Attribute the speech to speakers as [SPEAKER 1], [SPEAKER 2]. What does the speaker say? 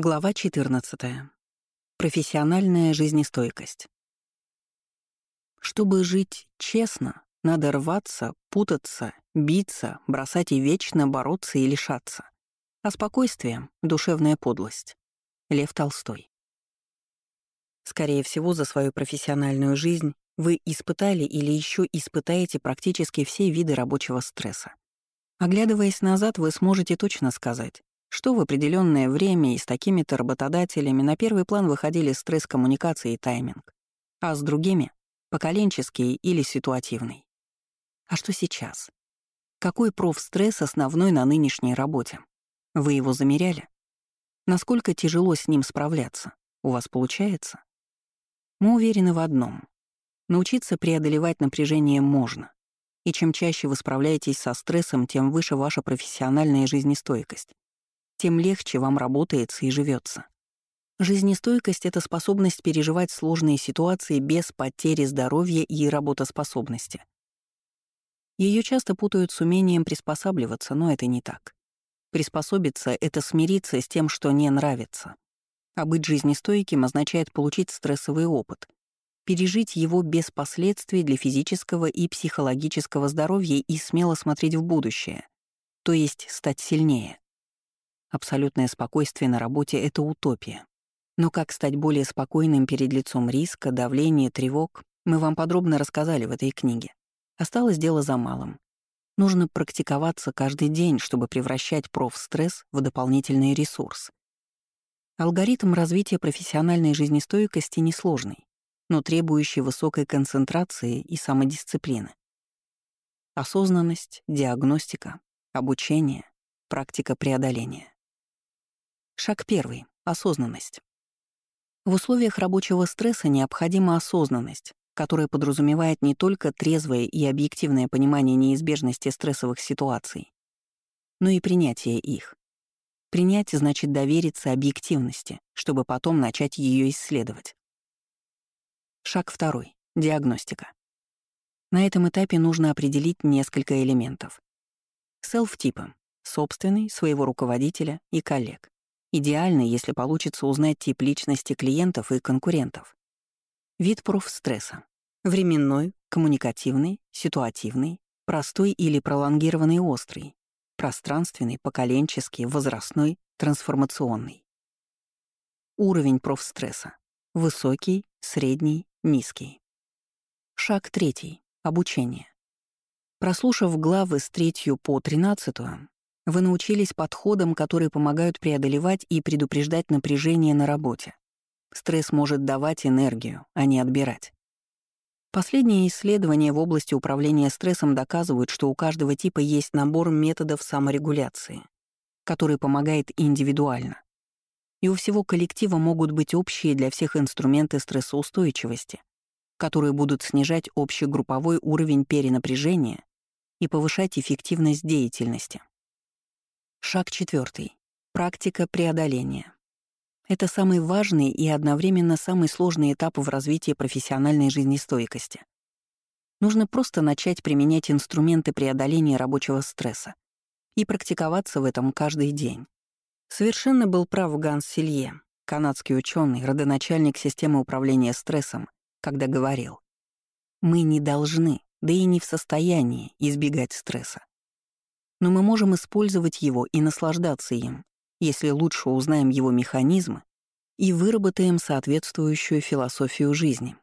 [SPEAKER 1] Глава 14. Профессиональная жизнестойкость. Чтобы жить честно, надо рваться, путаться, биться, бросать и вечно бороться и лишаться. А спокойствие — душевная подлость. Лев Толстой. Скорее всего, за свою профессиональную жизнь вы испытали или еще испытаете практически все виды рабочего стресса. Оглядываясь назад, вы сможете точно сказать, что в определенное время и с такими-то работодателями на первый план выходили стресс коммуникации и тайминг, а с другими — поколенческий или ситуативный. А что сейчас? Какой профстресс основной на нынешней работе? Вы его замеряли? Насколько тяжело с ним справляться? У вас получается? Мы уверены в одном. Научиться преодолевать напряжение можно. И чем чаще вы справляетесь со стрессом, тем выше ваша профессиональная жизнестойкость тем легче вам работается и живется. Жизнестойкость — это способность переживать сложные ситуации без потери здоровья и работоспособности. Ее часто путают с умением приспосабливаться, но это не так. Приспособиться — это смириться с тем, что не нравится. А быть жизнестойким означает получить стрессовый опыт, пережить его без последствий для физического и психологического здоровья и смело смотреть в будущее, то есть стать сильнее. Абсолютное спокойствие на работе — это утопия. Но как стать более спокойным перед лицом риска, давления, тревог, мы вам подробно рассказали в этой книге. Осталось дело за малым. Нужно практиковаться каждый день, чтобы превращать профстресс в дополнительный ресурс. Алгоритм развития профессиональной жизнестойкости несложный, но требующий высокой концентрации и самодисциплины. Осознанность, диагностика, обучение, практика преодоления. Шаг первый — осознанность. В условиях рабочего стресса необходима осознанность, которая подразумевает не только трезвое и объективное понимание неизбежности стрессовых ситуаций, но и принятие их. Принять значит довериться объективности, чтобы потом начать ее исследовать. Шаг второй — диагностика. На этом этапе нужно определить несколько элементов. Селф-типы — собственный, своего руководителя и коллег. Идеально, если получится узнать тип личности клиентов и конкурентов. Вид профстресса. Временной, коммуникативный, ситуативный, простой или пролонгированный острый, пространственный, поколенческий, возрастной, трансформационный. Уровень профстресса. Высокий, средний, низкий. Шаг третий. Обучение. Прослушав главы с третью по тринадцатую, вы научились подходам, которые помогают преодолевать и предупреждать напряжение на работе. Стресс может давать энергию, а не отбирать. Последние исследования в области управления стрессом доказывают, что у каждого типа есть набор методов саморегуляции, который помогает индивидуально. И у всего коллектива могут быть общие для всех инструменты стрессоустойчивости, которые будут снижать общегрупповой уровень перенапряжения и повышать эффективность деятельности. Шаг четвертый. Практика преодоления. Это самый важный и одновременно самый сложный этап в развитии профессиональной жизнестойкости. Нужно просто начать применять инструменты преодоления рабочего стресса и практиковаться в этом каждый день. Совершенно был прав Ганс Силье, канадский ученый, родоначальник системы управления стрессом, когда говорил, «Мы не должны, да и не в состоянии избегать стресса но мы можем использовать его и наслаждаться им, если лучше узнаем его механизмы и выработаем соответствующую философию жизни.